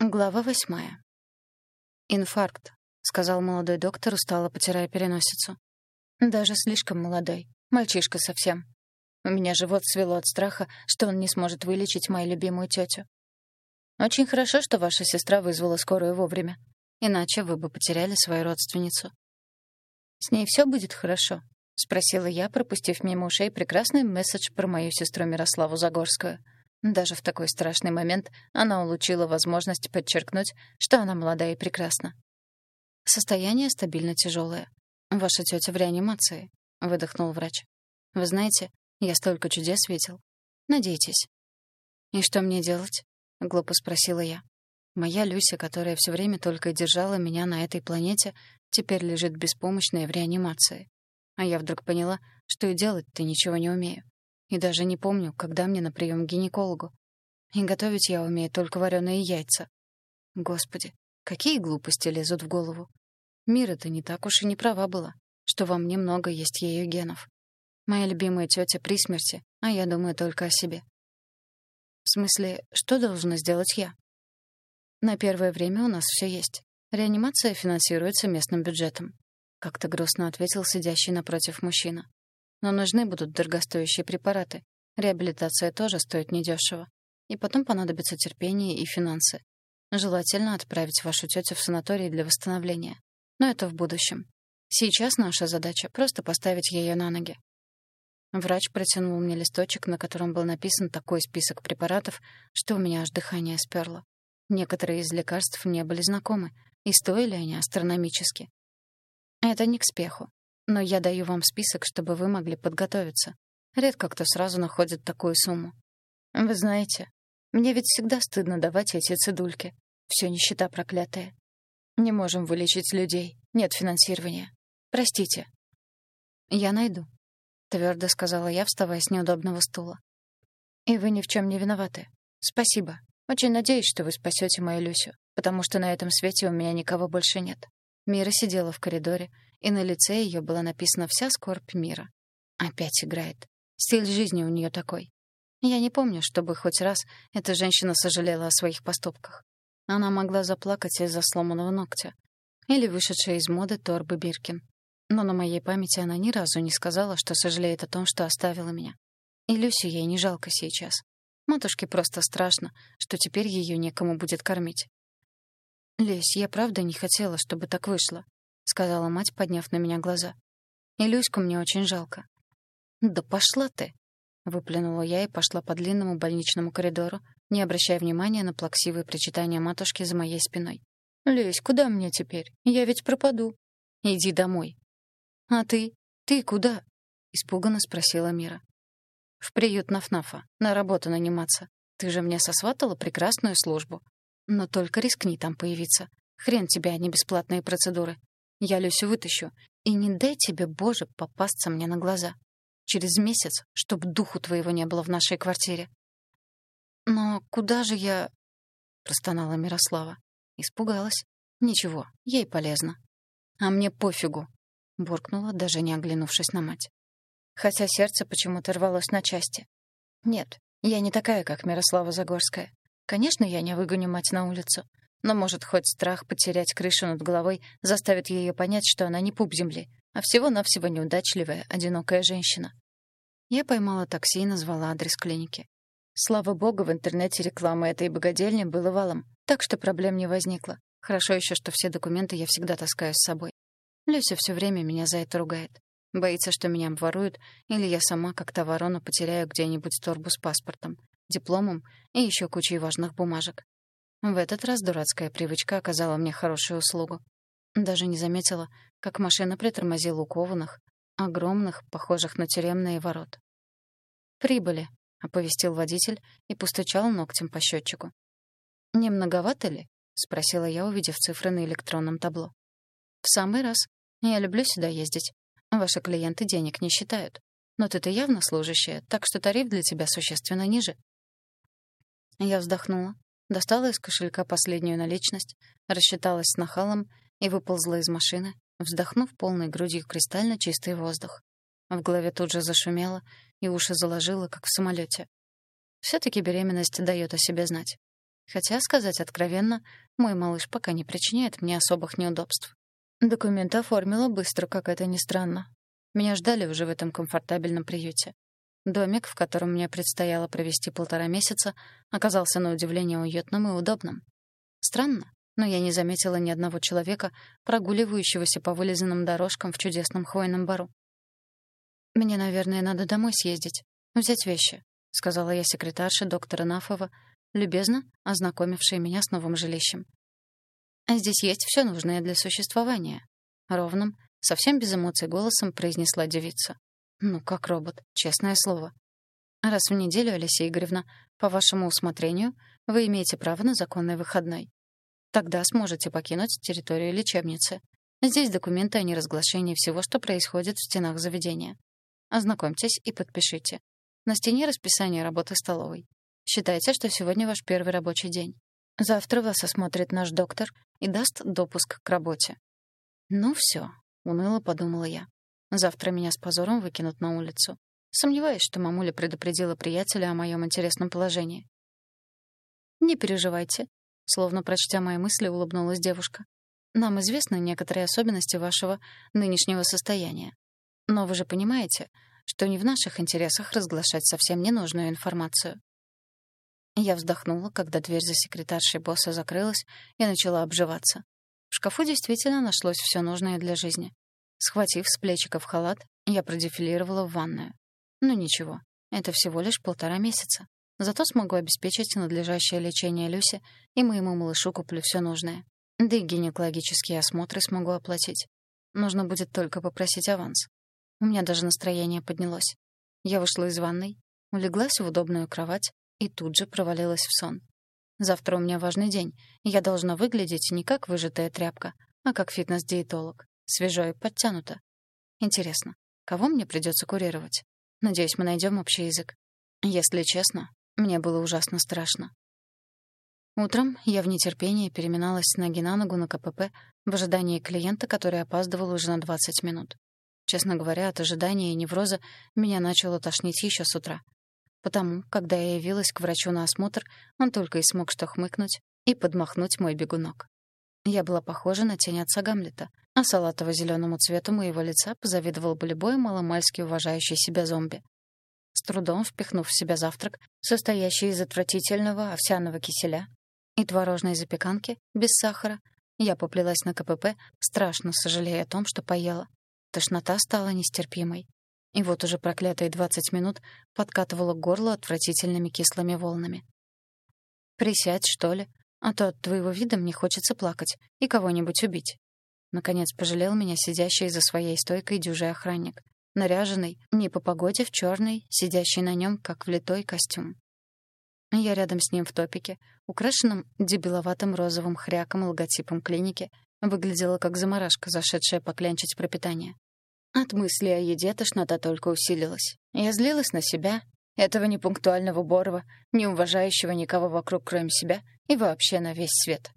Глава восьмая. «Инфаркт», — сказал молодой доктор, устало потирая переносицу. «Даже слишком молодой. Мальчишка совсем. У меня живот свело от страха, что он не сможет вылечить мою любимую тетю. Очень хорошо, что ваша сестра вызвала скорую вовремя. Иначе вы бы потеряли свою родственницу». «С ней все будет хорошо?» — спросила я, пропустив мимо ушей прекрасный месседж про мою сестру Мирославу Загорскую — даже в такой страшный момент она улучила возможность подчеркнуть, что она молодая и прекрасна. «Состояние стабильно тяжелое. Ваша тетя в реанимации», — выдохнул врач. «Вы знаете, я столько чудес видел. Надейтесь». «И что мне делать?» — глупо спросила я. Моя Люся, которая все время только держала меня на этой планете, теперь лежит беспомощная в реанимации. А я вдруг поняла, что и делать-то ничего не умею. И даже не помню, когда мне на прием к гинекологу. И готовить я умею только вареные яйца. Господи, какие глупости лезут в голову. Мира-то не так уж и не права была, что во мне много есть ее генов. Моя любимая тетя при смерти, а я думаю только о себе. В смысле, что должна сделать я? На первое время у нас все есть. Реанимация финансируется местным бюджетом. Как-то грустно ответил сидящий напротив мужчина. Но нужны будут дорогостоящие препараты. Реабилитация тоже стоит недешево. И потом понадобится терпение и финансы. Желательно отправить вашу тетю в санаторий для восстановления. Но это в будущем. Сейчас наша задача — просто поставить ее на ноги. Врач протянул мне листочек, на котором был написан такой список препаратов, что у меня аж дыхание сперло. Некоторые из лекарств мне были знакомы, и стоили они астрономически. Это не к спеху. Но я даю вам список, чтобы вы могли подготовиться. Редко кто сразу находит такую сумму. Вы знаете, мне ведь всегда стыдно давать эти цедульки. Все нищета проклятая. Не можем вылечить людей. Нет финансирования. Простите. Я найду, твердо сказала я, вставая с неудобного стула. И вы ни в чем не виноваты. Спасибо. Очень надеюсь, что вы спасете мою Люсю, потому что на этом свете у меня никого больше нет. Мира сидела в коридоре, и на лице ее была написана вся скорбь мира. Опять играет. Стиль жизни у нее такой. Я не помню, чтобы хоть раз эта женщина сожалела о своих поступках. Она могла заплакать из-за сломанного ногтя или вышедшей из моды торбы Биркин. Но на моей памяти она ни разу не сказала, что сожалеет о том, что оставила меня. И Люсю ей не жалко сейчас. Матушке просто страшно, что теперь ее некому будет кормить. «Лесь, я правда не хотела, чтобы так вышло. — сказала мать, подняв на меня глаза. «И Люську мне очень жалко». «Да пошла ты!» — выплюнула я и пошла по длинному больничному коридору, не обращая внимания на плаксивые причитания матушки за моей спиной. «Люсь, куда мне теперь? Я ведь пропаду. Иди домой». «А ты? Ты куда?» — испуганно спросила Мира. «В приют Нафнафа, на работу наниматься. Ты же мне сосватала прекрасную службу. Но только рискни там появиться. Хрен тебе, а не бесплатные процедуры. Я Люсю вытащу. И не дай тебе, Боже, попасться мне на глаза. Через месяц, чтоб духу твоего не было в нашей квартире. Но куда же я... Простонала Мирослава. Испугалась. Ничего, ей полезно. А мне пофигу. Буркнула, даже не оглянувшись на мать. Хотя сердце почему-то рвалось на части. Нет, я не такая, как Мирослава Загорская. Конечно, я не выгоню мать на улицу. Но, может, хоть страх потерять крышу над головой заставит ее понять, что она не пуп земли, а всего-навсего неудачливая, одинокая женщина. Я поймала такси и назвала адрес клиники. Слава богу, в интернете рекламы этой богадельни было валом, так что проблем не возникло. Хорошо еще, что все документы я всегда таскаю с собой. Люся все время меня за это ругает. Боится, что меня обворуют, или я сама, как та ворона, потеряю где-нибудь торбу с паспортом, дипломом и еще кучей важных бумажек. В этот раз дурацкая привычка оказала мне хорошую услугу. Даже не заметила, как машина притормозила у кованых, огромных, похожих на тюремные ворот. «Прибыли», — оповестил водитель и постучал ногтем по счетчику. «Не многовато ли?» — спросила я, увидев цифры на электронном табло. «В самый раз. Я люблю сюда ездить. Ваши клиенты денег не считают. Но ты-то явно служащая, так что тариф для тебя существенно ниже». Я вздохнула, Достала из кошелька последнюю наличность, рассчиталась с нахалом и выползла из машины, вздохнув полной грудью кристально чистый воздух. В голове тут же зашумело, и уши заложило, как в самолете. все таки беременность дает о себе знать. Хотя, сказать откровенно, мой малыш пока не причиняет мне особых неудобств. Документы оформила быстро, как это ни странно. Меня ждали уже в этом комфортабельном приюте. Домик, в котором мне предстояло провести полтора месяца, оказался на удивление уютным и удобным. Странно, но я не заметила ни одного человека, прогуливающегося по вылизанным дорожкам в чудесном хвойном бару. «Мне, наверное, надо домой съездить, взять вещи», — сказала я секретарше доктора Нафова, любезно ознакомившей меня с новым жилищем. «А здесь есть все нужное для существования», — ровным, совсем без эмоций голосом произнесла девица. «Ну, как робот, честное слово. Раз в неделю, Алисия Игоревна, по вашему усмотрению, вы имеете право на законный выходной. Тогда сможете покинуть территорию лечебницы. Здесь документы о неразглашении всего, что происходит в стенах заведения. Ознакомьтесь и подпишите. На стене расписание работы столовой. Считайте, что сегодня ваш первый рабочий день. Завтра вас осмотрит наш доктор и даст допуск к работе. Ну все, уныло подумала я. Завтра меня с позором выкинут на улицу. Сомневаюсь, что мамуля предупредила приятеля о моем интересном положении. Не переживайте, Словно прочтя мои мысли, улыбнулась девушка. «Нам известны некоторые особенности вашего нынешнего состояния. Но вы же понимаете, что не в наших интересах разглашать совсем ненужную информацию». Я вздохнула, когда дверь за секретаршей босса закрылась и начала обживаться. В шкафу действительно нашлось все нужное для жизни. Схватив с плечиков халат, я продефилировала в ванную. Ну ничего, это всего лишь полтора месяца. Зато смогу обеспечить надлежащее лечение Люси, и моему малышу куплю все нужное. Да и гинекологические осмотры смогу оплатить. Нужно будет только попросить аванс. У меня даже настроение поднялось. Я вышла из ванной, улеглась в удобную кровать и тут же провалилась в сон. Завтра у меня важный день, и я должна выглядеть не как выжатая тряпка, а как фитнес-диетолог, свежо и подтянуто. Интересно, кого мне придется курировать? Надеюсь, мы найдем общий язык. Если честно, мне было ужасно страшно. Утром я в нетерпении переминалась с ноги на ногу на КПП в ожидании клиента, который опаздывал уже на 20 минут. Честно говоря, от ожидания и невроза меня начало тошнить еще с утра. Потому, когда я явилась к врачу на осмотр, он только и смог что хмыкнуть и подмахнуть мой бегунок. Я была похожа на тень отца Гамлета, а салатово-зеленому цвету моего лица позавидовал бы любой маломальски уважающий себя зомби с трудом впихнув в себя завтрак, состоящий из отвратительного овсяного киселя и творожной запеканки без сахара, я поплелась на КПП, страшно сожалея о том, что поела. Тошнота стала нестерпимой. И вот уже проклятые 20 минут подкатывала к горлу отвратительными кислыми волнами. «Присядь, что ли, а то от твоего вида мне хочется плакать и кого-нибудь убить». Наконец пожалел меня сидящий за своей стойкой дюжий охранник наряженный не по погоде в черный, сидящий на нем как влитой костюм. Я рядом с ним в топике, украшенном дебиловатым розовым хряком логотипом клиники, выглядела как заморашка, зашедшая поклянчить пропитание. От мысли о еде тошнота только усилилась. Я злилась на себя, этого непунктуального Борова, не уважающего никого вокруг, кроме себя, и вообще на весь свет.